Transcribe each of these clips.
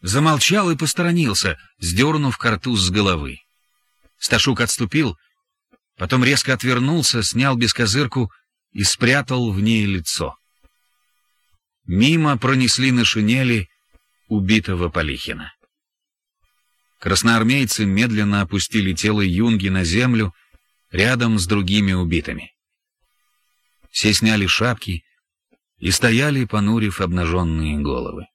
замолчал и посторонился, сдернув картуз с головы. Сташук отступил, потом резко отвернулся, снял бескозырку и спрятал в ней лицо. Мимо пронесли на шинели убитого Полихина. Красноармейцы медленно опустили тело Юнги на землю рядом с другими убитыми. Все сняли шапки и стояли, понурив обнаженные головы.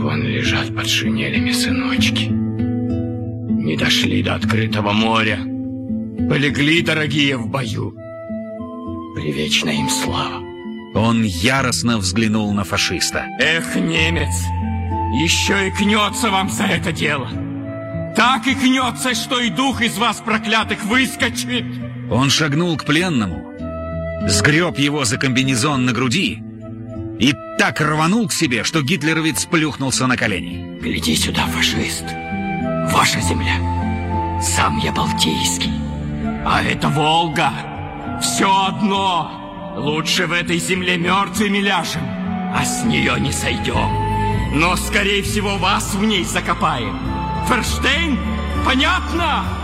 Вон лежат под шинелями сыночки. Не дошли до открытого моря. Полегли, дорогие, в бою. Привечна им слава. Он яростно взглянул на фашиста. Эх, немец, еще и кнется вам за это дело. Так и кнется, что и дух из вас проклятых выскочит. Он шагнул к пленному, сгреб его за комбинезон на груди и так рванул к себе, что гитлеровец плюхнулся на колени. Гляди сюда, фашист. Ваша земля. Сам я Балтийский. А это Волга. Все одно. Лучше в этой земле мертвыми ляжем, а с нее не сойдем. Но, скорее всего, вас в ней закопаем. Ферштейн? Понятно?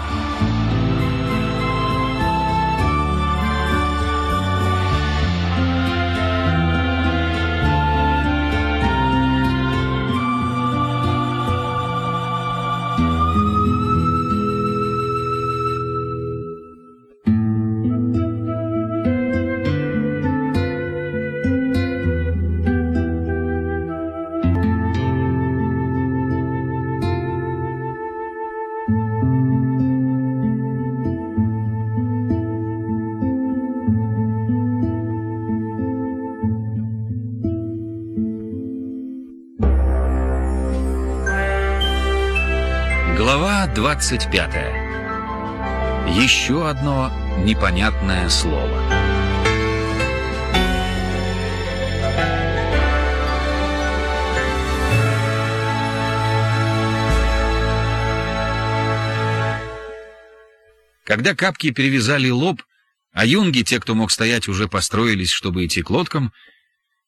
25. Еще одно непонятное слово. Когда капки перевязали лоб, а юнги, те, кто мог стоять, уже построились, чтобы идти к лодкам,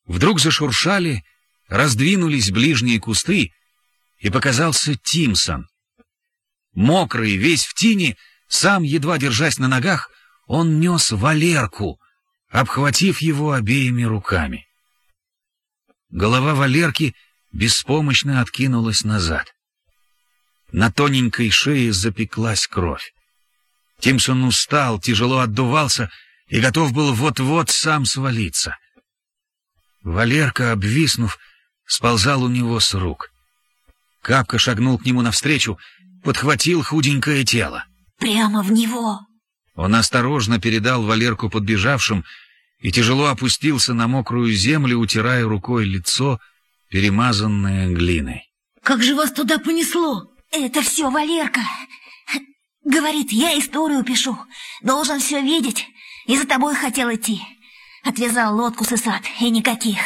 вдруг зашуршали, раздвинулись ближние кусты, и показался Тимсон — Мокрый, весь в тине, сам, едва держась на ногах, он нес Валерку, обхватив его обеими руками. Голова Валерки беспомощно откинулась назад. На тоненькой шее запеклась кровь. Тимсон устал, тяжело отдувался и готов был вот-вот сам свалиться. Валерка, обвиснув, сползал у него с рук. Капка шагнул к нему навстречу, подхватил худенькое тело. «Прямо в него!» Он осторожно передал Валерку подбежавшим и тяжело опустился на мокрую землю, утирая рукой лицо, перемазанное глиной. «Как же вас туда понесло?» «Это все Валерка. Говорит, я историю пишу. Должен все видеть. И за тобой хотел идти. Отвязал лодку с Исат, и никаких.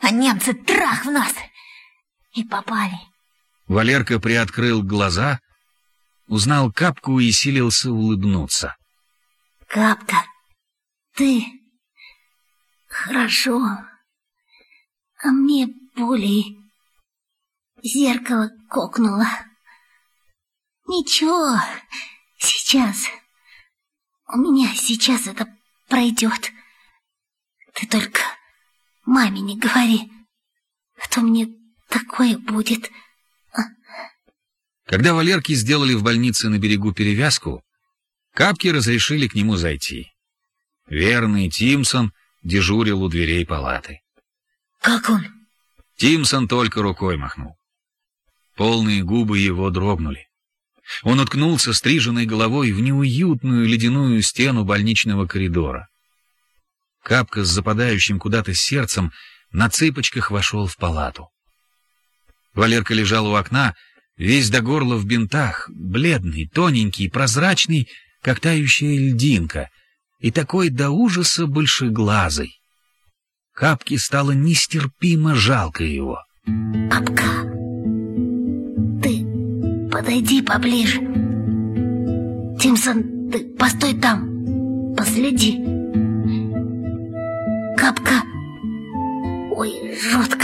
А немцы трах в нас. И попали». Валерка приоткрыл глаза — узнал Капку и силился улыбнуться. «Капка, ты хорошо, а мне более зеркало кокнуло. Ничего, сейчас, у меня сейчас это пройдет. Ты только маме не говори, а то мне такое будет». Когда Валерке сделали в больнице на берегу перевязку, Капки разрешили к нему зайти. Верный Тимсон дежурил у дверей палаты. «Как он?» Тимсон только рукой махнул. Полные губы его дрогнули. Он уткнулся стриженной головой в неуютную ледяную стену больничного коридора. Капка с западающим куда-то сердцем на цыпочках вошел в палату. Валерка лежал у окна, весь до горла в бинтах, бледный, тоненький, прозрачный, как тающая льдинка, и такой до ужаса большеглазый. Капке стало нестерпимо жалко его. «Капка, ты подойди поближе. Тимсон, ты постой там, последи. Капка, ой, жжет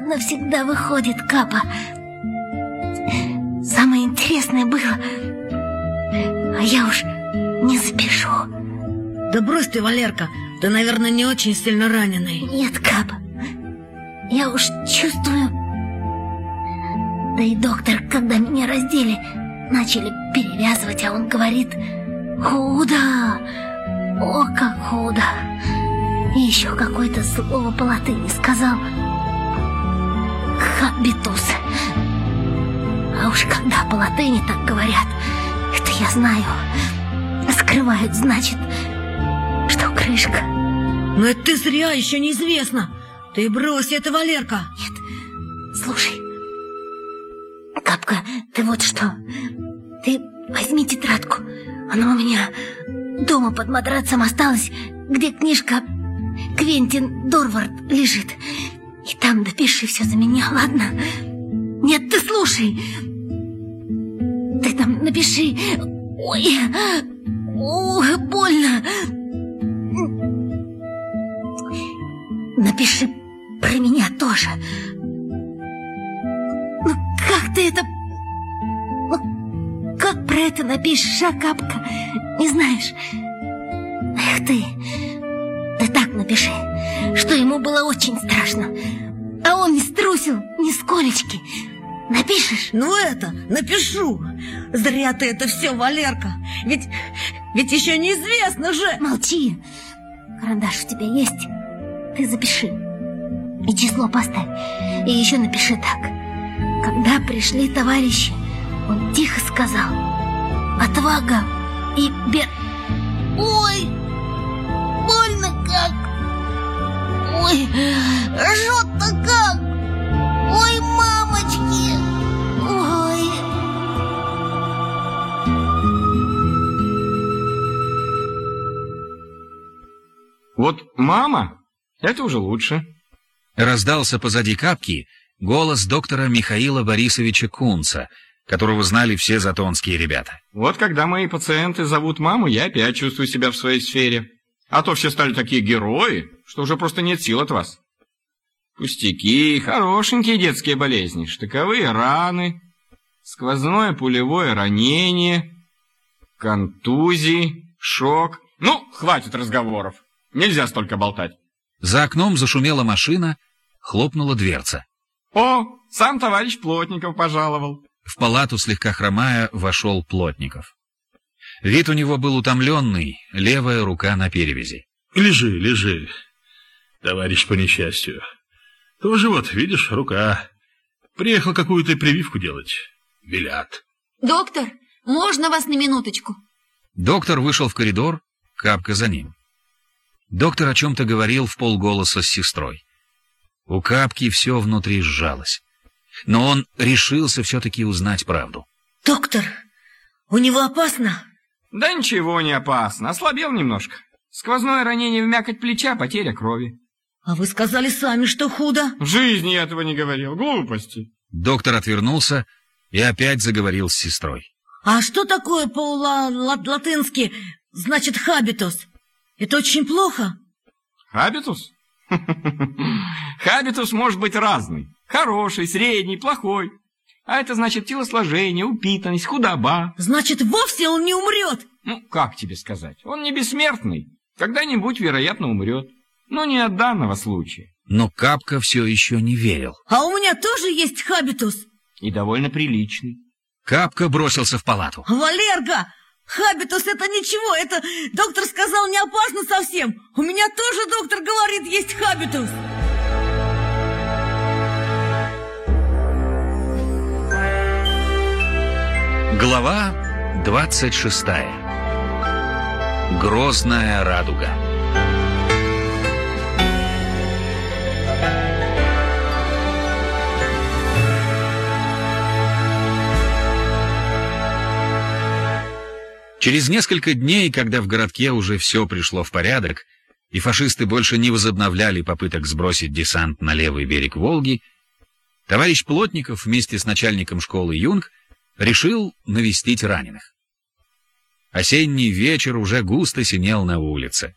как, навсегда выходит, Капа. Самое интересное было, а я уж не запишу. Да брось ты, Валерка, ты, наверное, не очень сильно раненый. Нет, Капа, я уж чувствую... Да и доктор, когда меня раздели, начали перевязывать, а он говорит, худо, о, как худо. И еще какое-то слово по латыни сказал. Хабитус. А уж когда по латыни так говорят, это я знаю. Скрывают, значит, что крышка. Но это ты зря, еще неизвестно. Ты брось это, Валерка. Нет, слушай. Капка, ты вот что. Ты возьми тетрадку. Она у меня дома под матрацем осталась, где книжка Квентин Дорвард лежит. И там допиши все за меня, ладно? Нет, ты слушай. Ты там напиши. Ой, ой, больно. Напиши про меня тоже. Ну, как ты это... Ну, как про это напишешь, а, Капка? Не знаешь? Эх ты... Ты так напиши, что ему было очень страшно. А он не струсил ни сколечки. Напишешь? Ну это, напишу. Зря ты это все, Валерка. Ведь, ведь еще неизвестно же. Молчи. Карандаш у тебя есть? Ты запиши. И число поставь. И еще напиши так. Когда пришли товарищи, он тихо сказал. Отвага и бер... Ой! Ой, жжет-то как! Ой, мамочки! Ой! Вот мама, это уже лучше. Раздался позади капки голос доктора Михаила Борисовича Кунца, которого знали все затонские ребята. Вот когда мои пациенты зовут маму, я опять чувствую себя в своей сфере. А то все стали такие герои, что уже просто нет сил от вас. Пустяки, хорошенькие детские болезни, штыковые раны, сквозное пулевое ранение, контузии, шок. Ну, хватит разговоров. Нельзя столько болтать. За окном зашумела машина, хлопнула дверца. О, сам товарищ Плотников пожаловал. В палату, слегка хромая, вошел Плотников. Вид у него был утомленный, левая рука на перевязи. Лежи, лежи, товарищ по несчастью. Тоже вот, видишь, рука. Приехал какую-то прививку делать. Велят. Доктор, можно вас на минуточку? Доктор вышел в коридор, капка за ним. Доктор о чем-то говорил в полголоса с сестрой. У капки все внутри сжалось. Но он решился все-таки узнать правду. Доктор, у него опасно? Да ничего не опасно, ослабел немножко. Сквозное ранение в мякоть плеча, потеря крови. А вы сказали сами, что худо. В жизни я этого не говорил, глупости. Доктор отвернулся и опять заговорил с сестрой. А что такое по-латынски значит хабитус? Это очень плохо. Хабитус? Хабитус может быть разный. Хороший, средний, плохой. А это значит телосложение, упитанность, худоба. Значит, вовсе он не умрет? Ну, как тебе сказать? Он не бессмертный. Когда-нибудь, вероятно, умрет. Но не от данного случая. Но Капка все еще не верил. А у меня тоже есть хабитус. И довольно приличный. Капка бросился в палату. Валерка, хабитус это ничего, это доктор сказал не опасно совсем. У меня тоже доктор говорит, есть хабитус. Глава 26. Грозная радуга. Через несколько дней, когда в городке уже все пришло в порядок, и фашисты больше не возобновляли попыток сбросить десант на левый берег Волги, товарищ Плотников вместе с начальником школы Юнг решил навестить раненых. Осенний вечер уже густо синел на улице.